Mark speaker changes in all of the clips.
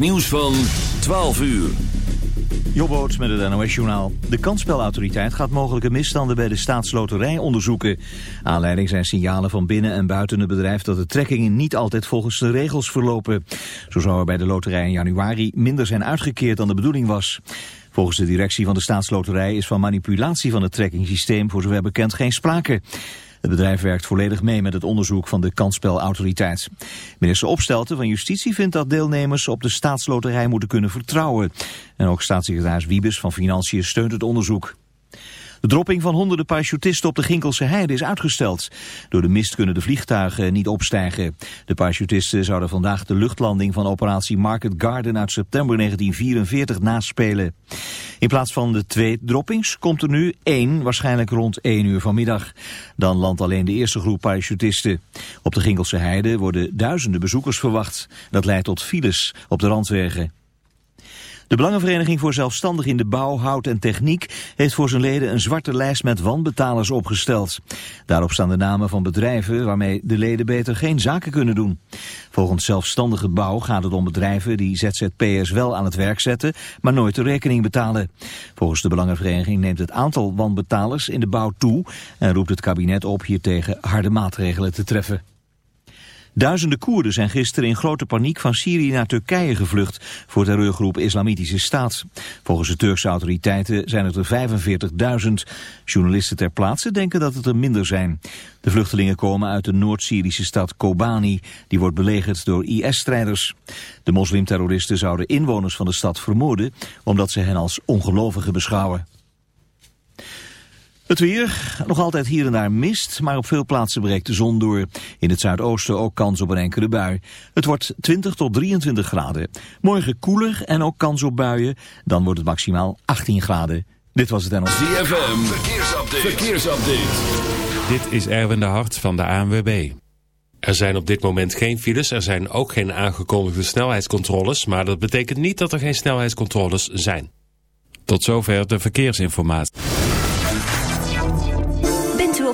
Speaker 1: nieuws van 12 uur.
Speaker 2: Jobboot met het NOS-journaal. De kansspelautoriteit gaat mogelijke misstanden bij de staatsloterij onderzoeken. Aanleiding zijn signalen van binnen en buiten het bedrijf... dat de trekkingen niet altijd volgens de regels verlopen. Zo zou er bij de loterij in januari minder zijn uitgekeerd dan de bedoeling was. Volgens de directie van de staatsloterij is van manipulatie van het trekkingsysteem... voor zover bekend geen sprake. Het bedrijf werkt volledig mee met het onderzoek van de kansspelautoriteit. Minister Opstelten van Justitie vindt dat deelnemers op de staatsloterij moeten kunnen vertrouwen. En ook staatssecretaris Wiebes van Financiën steunt het onderzoek. De dropping van honderden parachutisten op de Ginkelse Heide is uitgesteld. Door de mist kunnen de vliegtuigen niet opstijgen. De parachutisten zouden vandaag de luchtlanding van operatie Market Garden uit september 1944 naspelen. In plaats van de twee droppings komt er nu één, waarschijnlijk rond 1 uur vanmiddag. Dan landt alleen de eerste groep parachutisten. Op de Ginkelse Heide worden duizenden bezoekers verwacht. Dat leidt tot files op de randwegen. De Belangenvereniging voor Zelfstandig in de Bouw, Hout en Techniek heeft voor zijn leden een zwarte lijst met wanbetalers opgesteld. Daarop staan de namen van bedrijven waarmee de leden beter geen zaken kunnen doen. Volgens Zelfstandige Bouw gaat het om bedrijven die ZZP'ers wel aan het werk zetten, maar nooit de rekening betalen. Volgens de Belangenvereniging neemt het aantal wanbetalers in de bouw toe en roept het kabinet op hiertegen harde maatregelen te treffen. Duizenden Koerden zijn gisteren in grote paniek van Syrië naar Turkije gevlucht voor terreurgroep Islamitische Staat. Volgens de Turkse autoriteiten zijn het er 45.000. Journalisten ter plaatse denken dat het er minder zijn. De vluchtelingen komen uit de Noord-Syrische stad Kobani. Die wordt belegerd door IS-strijders. De moslimterroristen zouden inwoners van de stad vermoorden omdat ze hen als ongelovigen beschouwen. Het weer, nog altijd hier en daar mist, maar op veel plaatsen breekt de zon door. In het zuidoosten ook kans op een enkele bui. Het wordt 20 tot 23 graden. Morgen koeler en ook kans op buien. Dan wordt het maximaal 18 graden. Dit was het NLV.
Speaker 1: ZFM, verkeersupdate. verkeersupdate.
Speaker 3: Dit is Erwin de Hart van de ANWB. Er zijn op dit moment geen files, er zijn ook geen aangekondigde snelheidscontroles... maar dat betekent niet dat er geen snelheidscontroles zijn. Tot zover de verkeersinformatie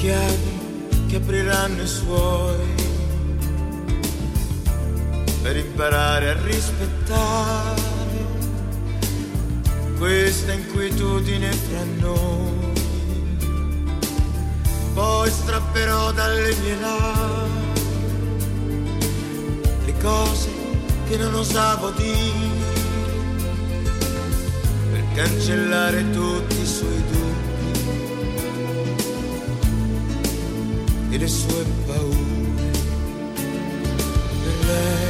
Speaker 4: chiavi che apriranno i suoi per imparare a rispettare questa inquietudine fra noi. Poi strapperò dalle mie labbra le cose che non osavo dire per cancellare tutti i suoi dubbi it is slipped away.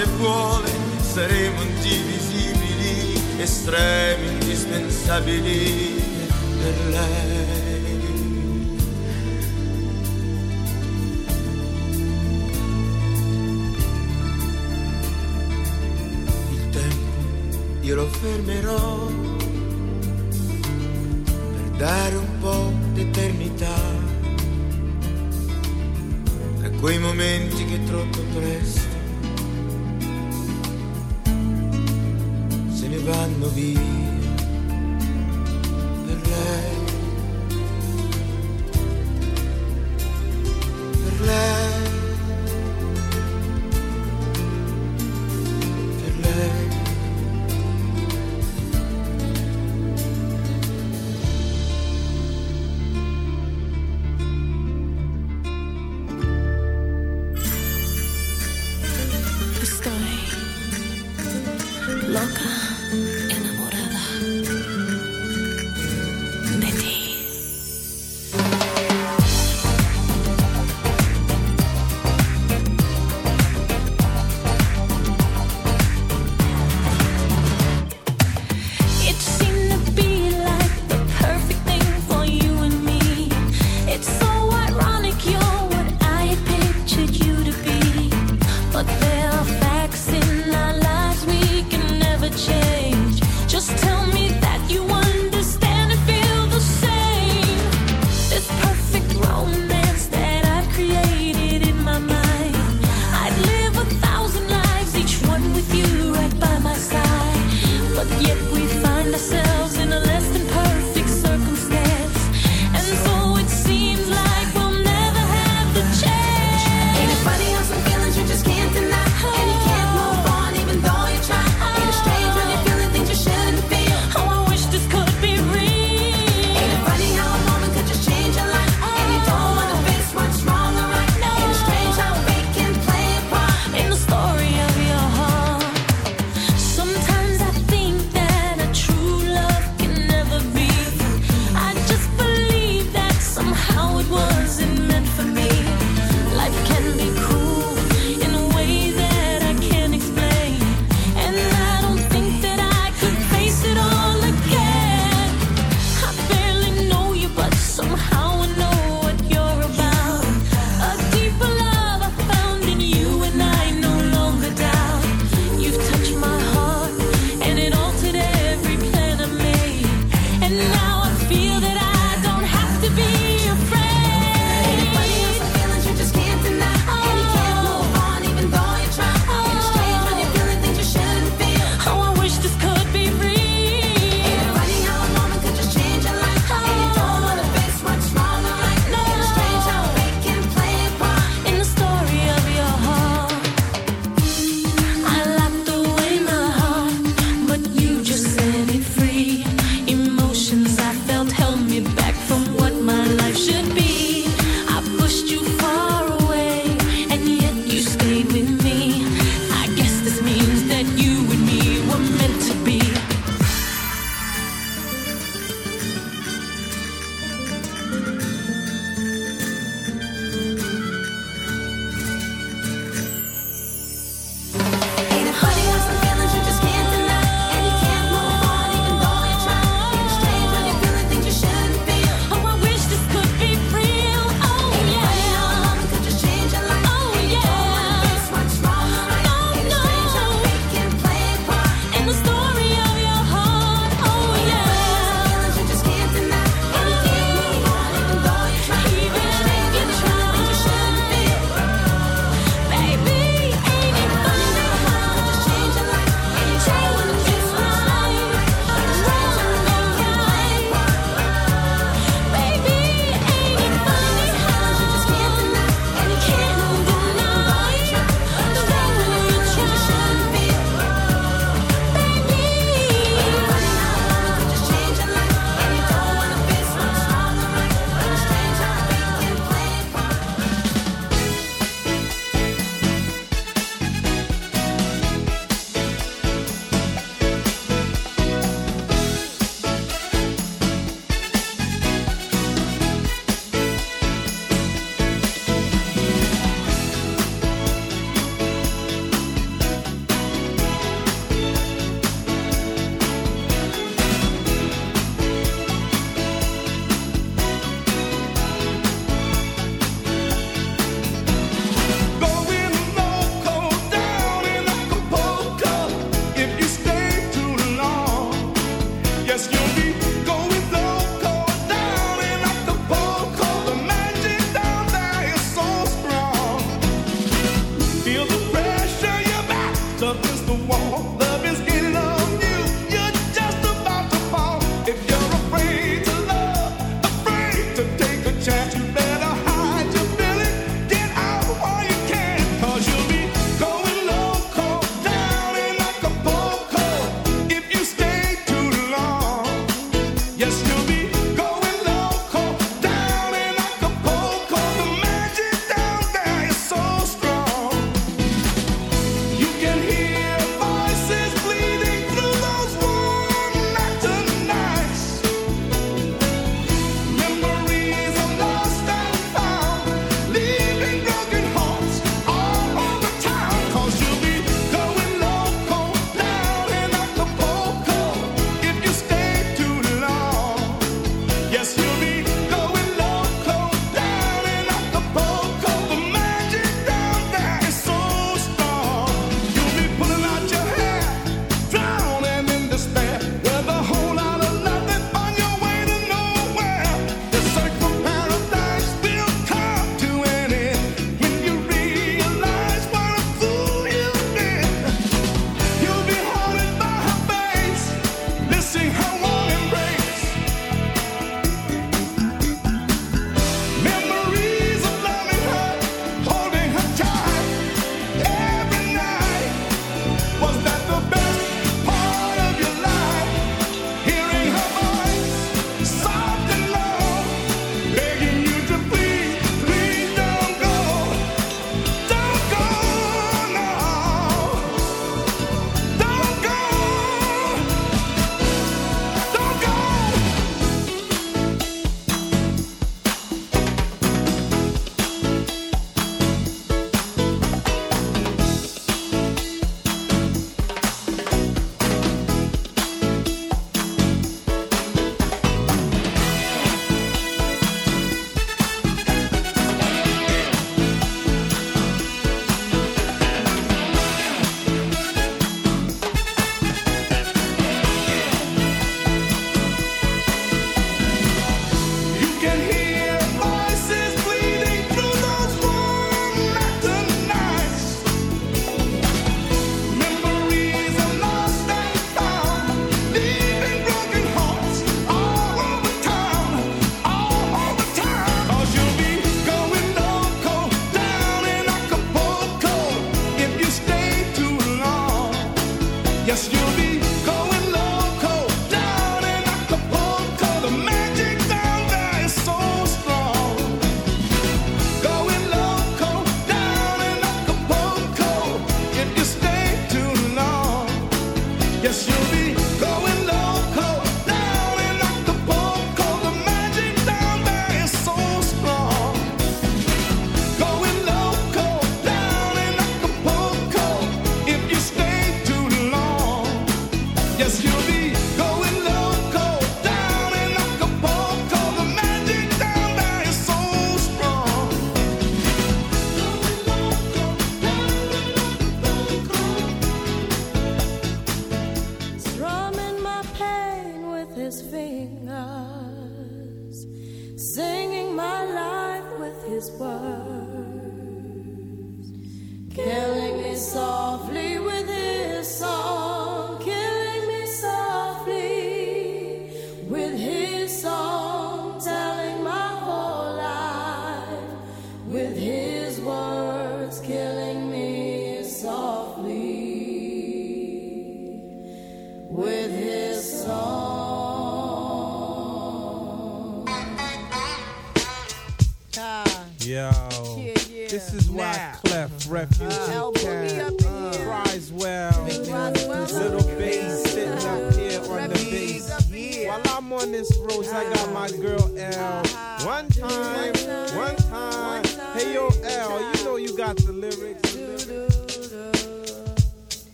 Speaker 4: Se vuole. Saremo indivisibili, estremi, indispensabili per lei. il tempo io lo fermerò per dare un po' d'eternità a quei momenti che troppo presto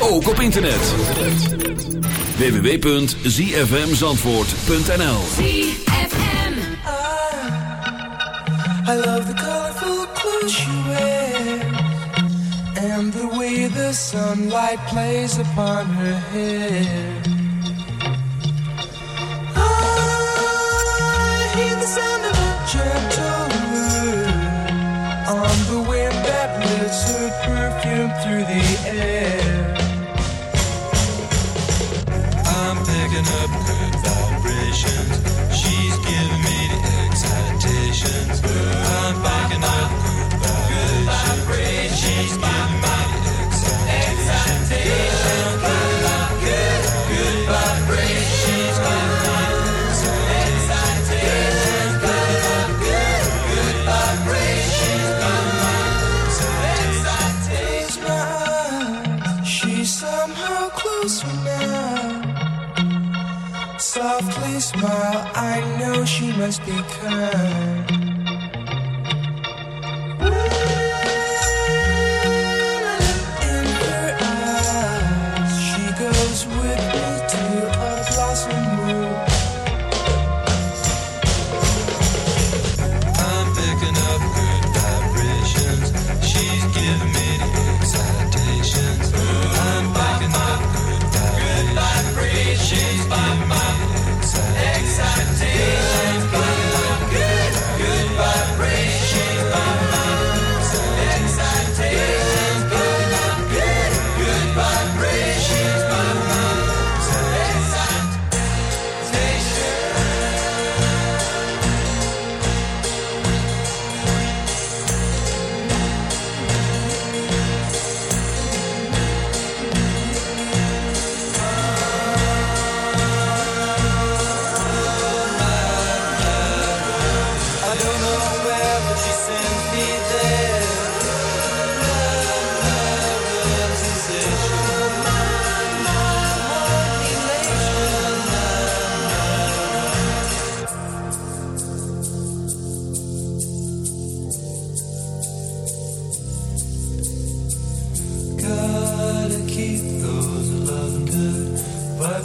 Speaker 1: ook op internet. www.zfmzandvoort.nl ZFM ah,
Speaker 5: I, love the colorful clothes you wear And the way the sunlight plays upon her hair. just because.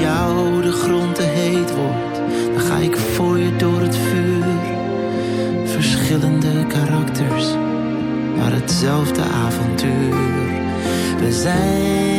Speaker 6: jou de grond te heet wordt, dan ga ik voor je door het vuur. Verschillende karakters, maar hetzelfde avontuur. We zijn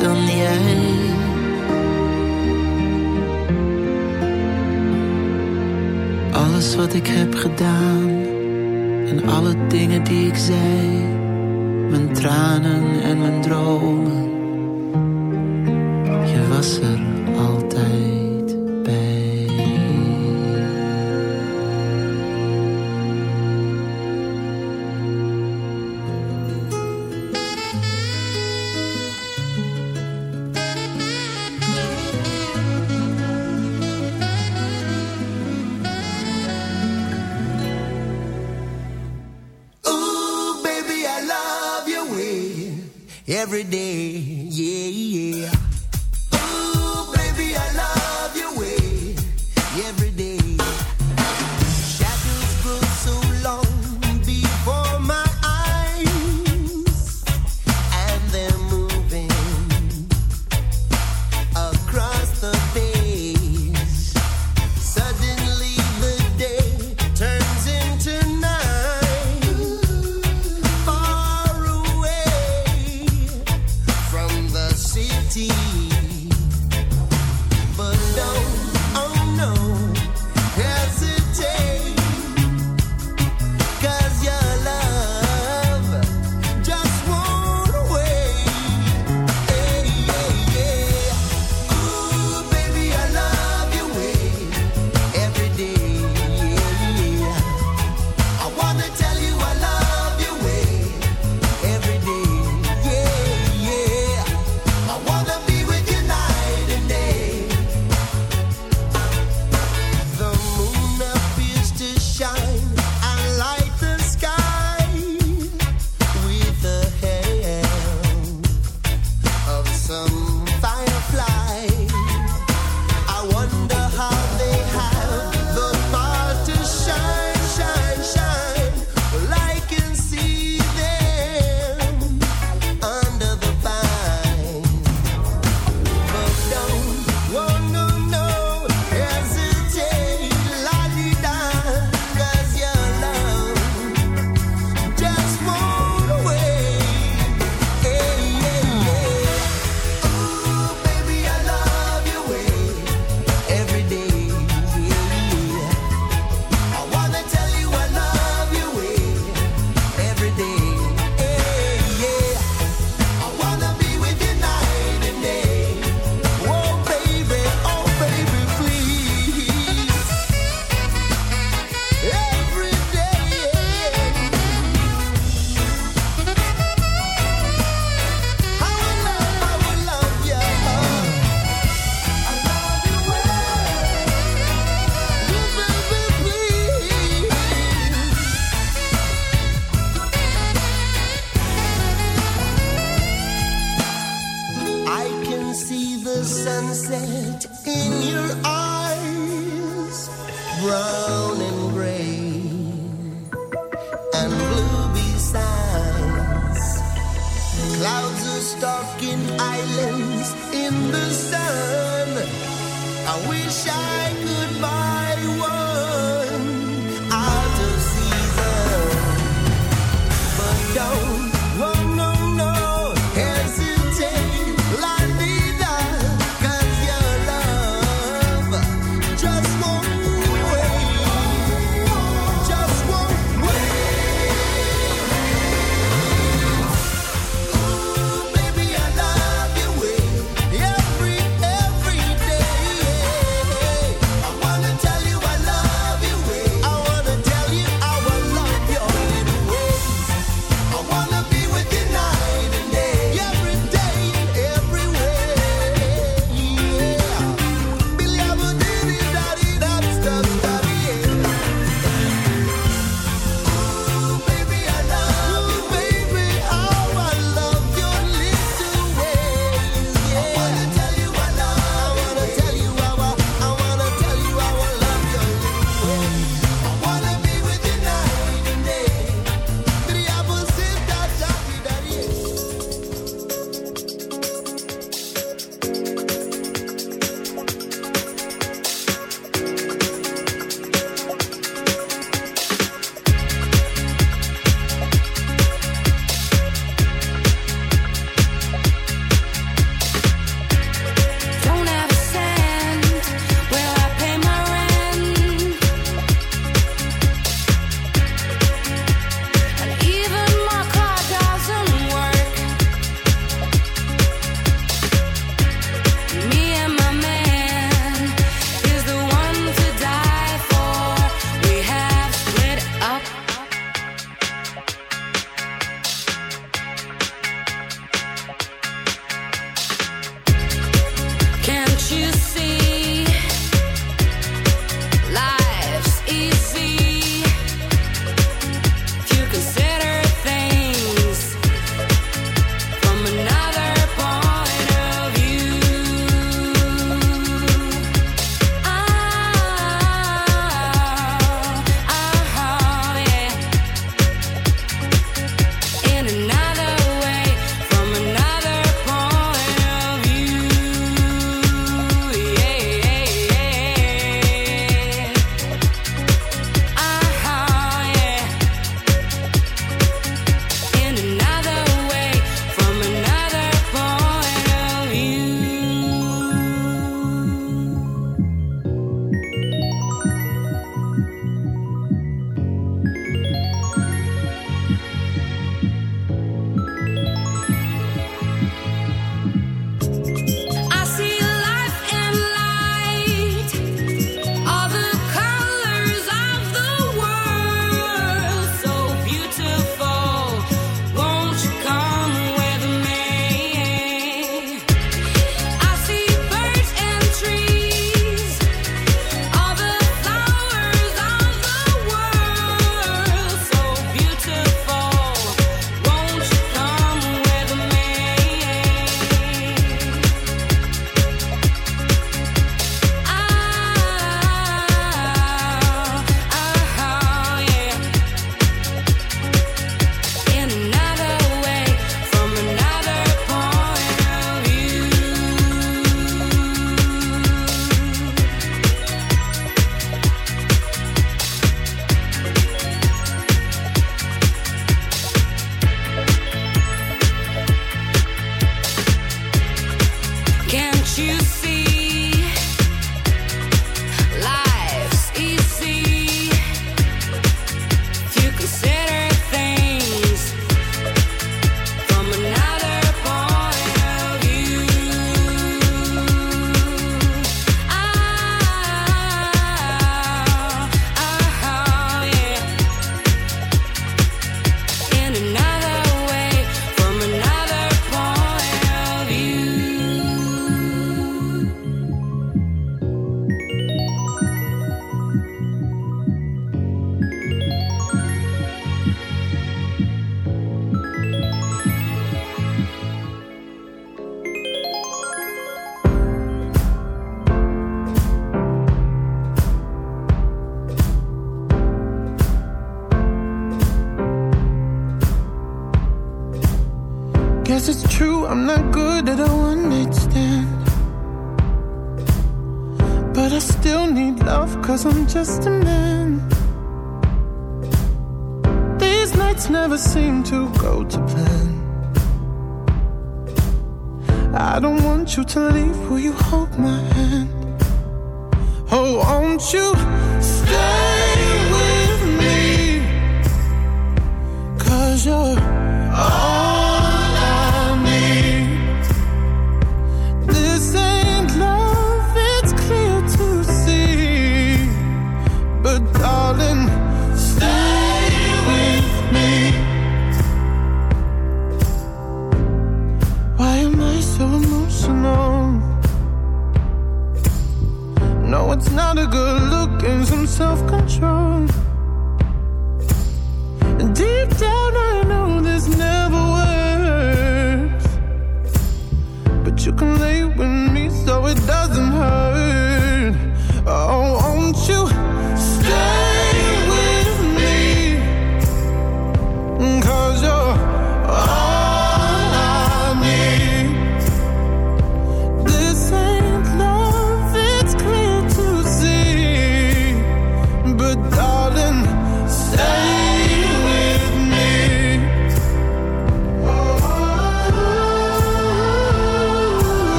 Speaker 6: dan jij. Alles wat ik heb gedaan en alle dingen die ik zei, mijn tranen en mijn dromen, je was er.
Speaker 7: every day.